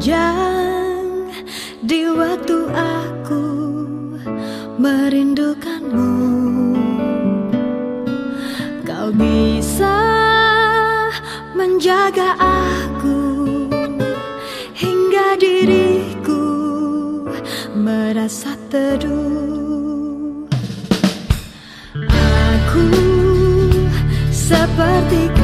panjang di waktu aku merindukanmu. Kau bisa menjaga aku hingga diriku merasa teduh. Aku seperti